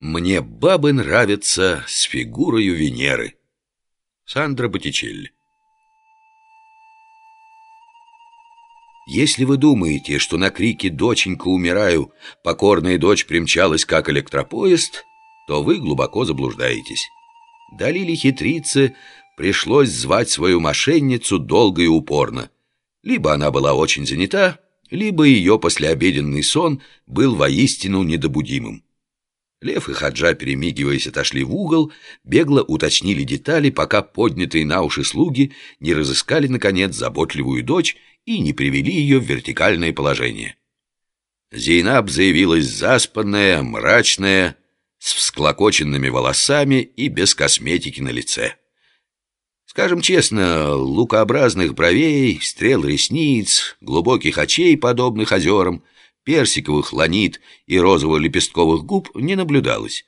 Мне бабы нравятся с фигурою Венеры. Сандра Боттичелли Если вы думаете, что на крике «Доченька, умираю!» покорная дочь примчалась как электропоезд, то вы глубоко заблуждаетесь. Далили хитрице пришлось звать свою мошенницу долго и упорно. Либо она была очень занята, либо ее послеобеденный сон был воистину недобудимым. Лев и Хаджа, перемигиваясь, отошли в угол, бегло уточнили детали, пока поднятые на уши слуги не разыскали, наконец, заботливую дочь и не привели ее в вертикальное положение. Зейнаб заявилась заспанная, мрачная, с всклокоченными волосами и без косметики на лице. Скажем честно, лукообразных бровей, стрел ресниц, глубоких очей, подобных озерам — персиковых ланит и розово-лепестковых губ не наблюдалось.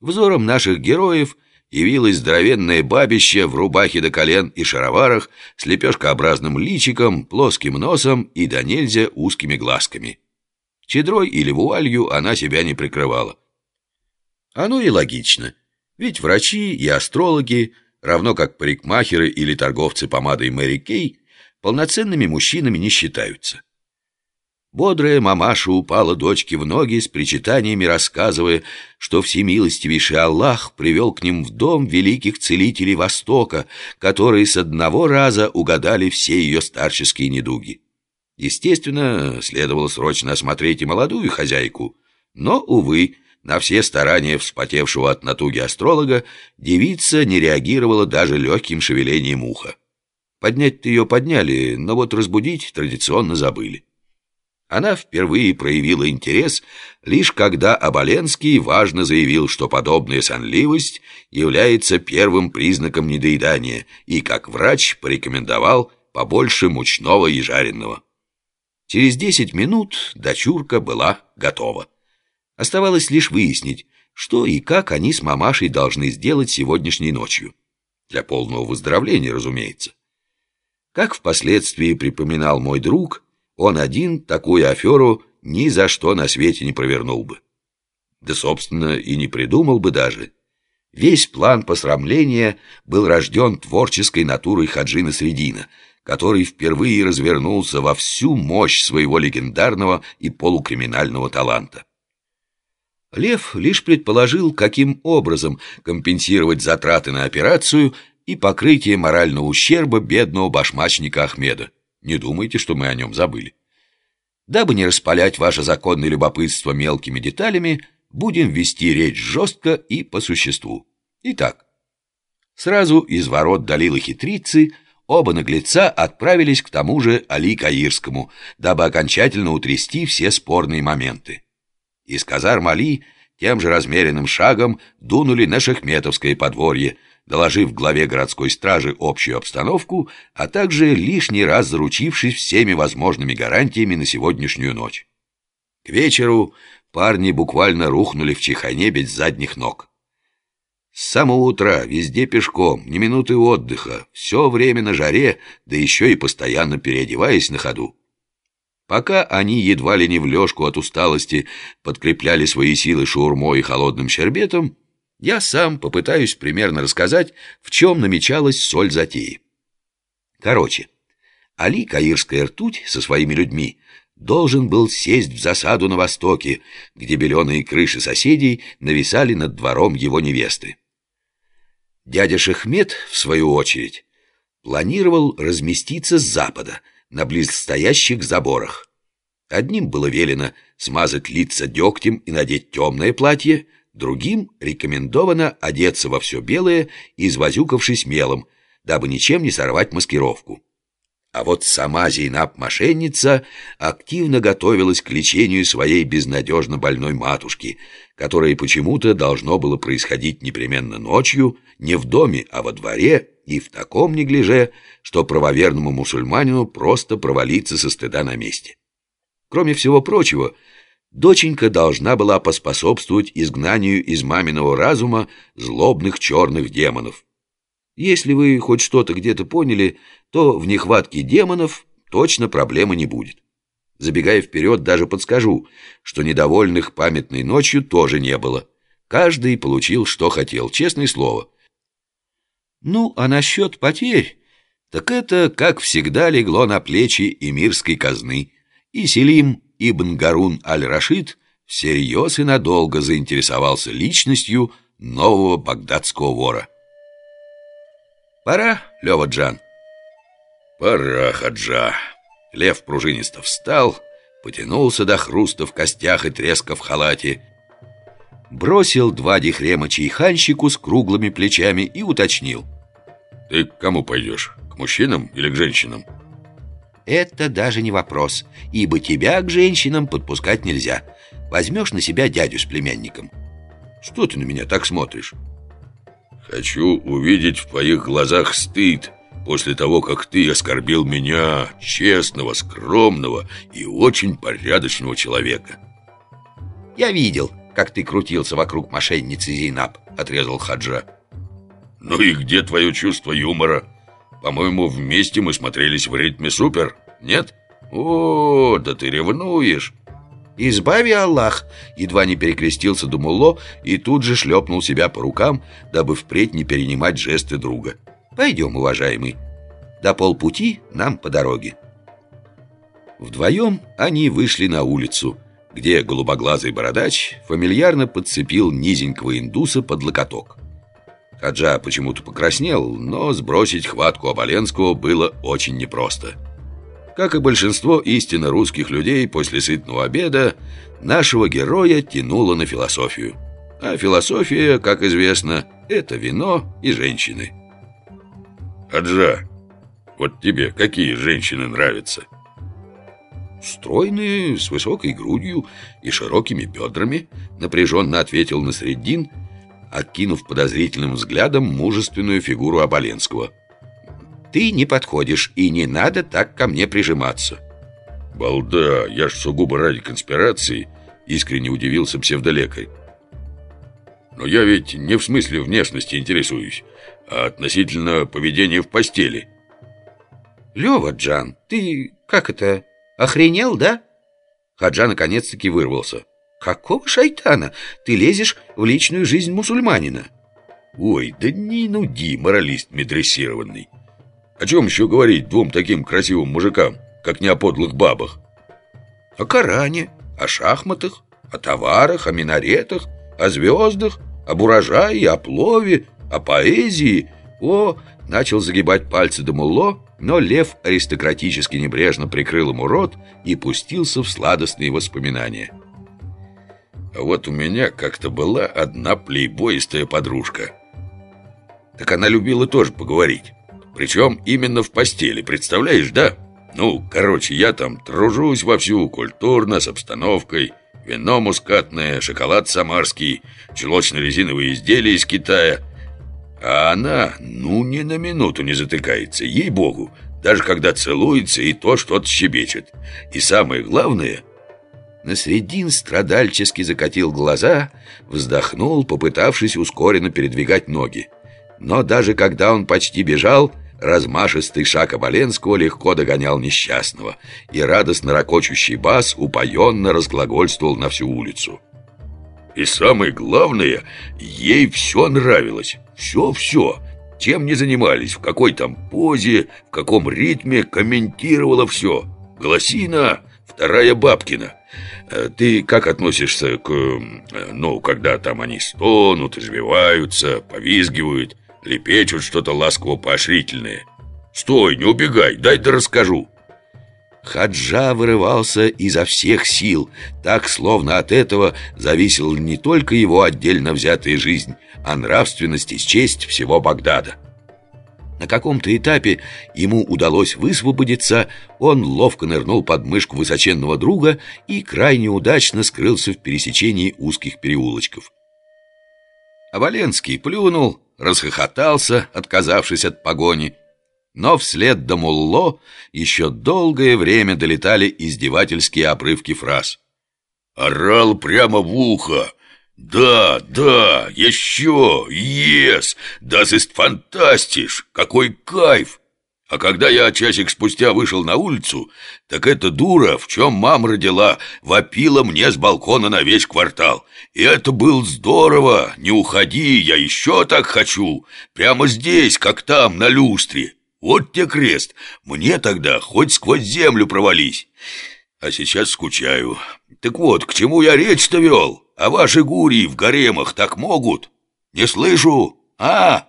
Взором наших героев явилось здоровенное бабище в рубахе до колен и шароварах с лепешкообразным личиком, плоским носом и до нельзя узкими глазками. Чедрой или вуалью она себя не прикрывала. Оно и логично, ведь врачи и астрологи, равно как парикмахеры или торговцы помадой Мэри Кей, полноценными мужчинами не считаются. Бодрая мамаша упала дочке в ноги с причитаниями, рассказывая, что всемилостивейший Аллах привел к ним в дом великих целителей Востока, которые с одного раза угадали все ее старческие недуги. Естественно, следовало срочно осмотреть и молодую хозяйку, но, увы, на все старания вспотевшего от натуги астролога девица не реагировала даже легким шевелением уха. Поднять-то ее подняли, но вот разбудить традиционно забыли. Она впервые проявила интерес, лишь когда Оболенский важно заявил, что подобная сонливость является первым признаком недоедания и, как врач, порекомендовал побольше мучного и жареного. Через десять минут дочурка была готова. Оставалось лишь выяснить, что и как они с мамашей должны сделать сегодняшней ночью. Для полного выздоровления, разумеется. Как впоследствии припоминал мой друг, он один такую аферу ни за что на свете не провернул бы. Да, собственно, и не придумал бы даже. Весь план посрамления был рожден творческой натурой Хаджина Средина, который впервые развернулся во всю мощь своего легендарного и полукриминального таланта. Лев лишь предположил, каким образом компенсировать затраты на операцию и покрытие морального ущерба бедного башмачника Ахмеда. Не думайте, что мы о нем забыли. Дабы не распалять ваше законное любопытство мелкими деталями, будем вести речь жестко и по существу. Итак, сразу из ворот Далила Хитрицы оба наглеца отправились к тому же Али Каирскому, дабы окончательно утрясти все спорные моменты. Из казарм Али тем же размеренным шагом дунули на Шахметовское подворье – доложив главе городской стражи общую обстановку, а также лишний раз заручившись всеми возможными гарантиями на сегодняшнюю ночь. К вечеру парни буквально рухнули в чиханебедь с задних ног. С самого утра везде пешком, ни минуты отдыха, все время на жаре, да еще и постоянно переодеваясь на ходу. Пока они едва ли не в лёжку от усталости подкрепляли свои силы шаурмой и холодным щербетом, я сам попытаюсь примерно рассказать, в чем намечалась соль затеи. Короче, Али Каирская ртуть со своими людьми должен был сесть в засаду на востоке, где беленые крыши соседей нависали над двором его невесты. Дядя Шахмет, в свою очередь, планировал разместиться с запада, на близстоящих заборах. Одним было велено смазать лица дегтем и надеть темное платье, Другим рекомендовано одеться во все белое, извозюкавшись мелом, дабы ничем не сорвать маскировку. А вот сама Зейнаб-мошенница активно готовилась к лечению своей безнадежно больной матушки, которое почему-то должно было происходить непременно ночью, не в доме, а во дворе, и в таком неглиже, что правоверному мусульманину просто провалиться со стыда на месте. Кроме всего прочего, доченька должна была поспособствовать изгнанию из маминого разума злобных черных демонов. Если вы хоть что-то где-то поняли, то в нехватке демонов точно проблемы не будет. Забегая вперед, даже подскажу, что недовольных памятной ночью тоже не было. Каждый получил, что хотел, честное слово. Ну, а насчет потерь, так это, как всегда, легло на плечи эмирской казны, и Селим ибн Гарун аль-Рашид всерьез и надолго заинтересовался личностью нового багдадского вора. «Пора, Лёва Джан?» «Пора, Хаджа!» Лев пружинисто встал, потянулся до хруста в костях и треска в халате, бросил два дихрема чайханщику с круглыми плечами и уточнил. «Ты к кому пойдешь? К мужчинам или к женщинам?» Это даже не вопрос, ибо тебя к женщинам подпускать нельзя. Возьмешь на себя дядю с племянником. Что ты на меня так смотришь? Хочу увидеть в твоих глазах стыд после того, как ты оскорбил меня, честного, скромного и очень порядочного человека. Я видел, как ты крутился вокруг мошенницы Зейнаб, отрезал Хаджа. Ну и где твое чувство юмора? По-моему, вместе мы смотрелись в ритме супер, нет? О, да ты ревнуешь. «Избави Аллах!» Едва не перекрестился Думулло и тут же шлепнул себя по рукам, дабы впредь не перенимать жесты друга. «Пойдем, уважаемый. До полпути нам по дороге». Вдвоем они вышли на улицу, где голубоглазый бородач фамильярно подцепил низенького индуса под локоток. Хаджа почему-то покраснел, но сбросить хватку Оболенского было очень непросто. Как и большинство истинно русских людей после сытного обеда, нашего героя тянуло на философию. А философия, как известно, это вино и женщины. Хаджа, вот тебе какие женщины нравятся? Стройные, с высокой грудью и широкими бедрами, напряженно ответил Насреддин – окинув подозрительным взглядом мужественную фигуру Оболенского. «Ты не подходишь, и не надо так ко мне прижиматься». «Балда, я ж сугубо ради конспирации», — искренне удивился псевдолекарь. «Но я ведь не в смысле внешности интересуюсь, а относительно поведения в постели». «Лёва, Джан, ты как это, охренел, да?» Хаджа наконец-таки вырвался. Какого шайтана ты лезешь в личную жизнь мусульманина? Ой, да не нуди, моралист медрессированный. О чем еще говорить двум таким красивым мужикам, как не о подлых бабах? О Коране, о шахматах, о товарах, о минаретах, о звездах, об урожае, о плове, о поэзии. О, начал загибать пальцы до мулло, но лев аристократически небрежно прикрыл ему рот и пустился в сладостные воспоминания. Вот у меня как-то была одна плейбоистая подружка. Так она любила тоже поговорить. Причем именно в постели, представляешь, да? Ну, короче, я там тружусь вовсю, культурно, с обстановкой. Вино мускатное, шоколад самарский, чулочно-резиновые изделия из Китая. А она, ну, ни на минуту не затыкается, ей-богу. Даже когда целуется, и то что-то щебечет. И самое главное – Насредин страдальчески закатил глаза, вздохнул, попытавшись ускоренно передвигать ноги. Но даже когда он почти бежал, размашистый шаг Оболенского легко догонял несчастного, и радостно ракочущий бас упоенно разглагольствовал на всю улицу. И самое главное, ей все нравилось. Все-все. Чем не занимались, в какой там позе, в каком ритме, комментировала все. Голосина, вторая Бабкина. Э, ты как относишься к... Э, ну, когда там они стонут, извиваются, повизгивают, лепечут что-то ласково-поощрительное? Стой, не убегай, дай да расскажу. Хаджа вырывался изо всех сил, так, словно от этого зависела не только его отдельно взятая жизнь, а нравственность и честь всего Багдада. На каком-то этапе ему удалось высвободиться, он ловко нырнул под мышку высоченного друга и крайне удачно скрылся в пересечении узких переулочков. Оболенский плюнул, расхохотался, отказавшись от погони, но вслед до Мулло еще долгое время долетали издевательские обрывки фраз. «Орал прямо в ухо! «Да, да, еще, ес, das ist fantastisch, какой кайф! А когда я часик спустя вышел на улицу, так эта дура, в чем мама родила, вопила мне с балкона на весь квартал. И это было здорово. Не уходи, я еще так хочу. Прямо здесь, как там, на люстре. Вот те крест. Мне тогда хоть сквозь землю провались. А сейчас скучаю. Так вот, к чему я речь-то вел? А ваши гурии в гаремах так могут? Не слышу. А?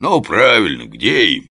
Ну, правильно, где им?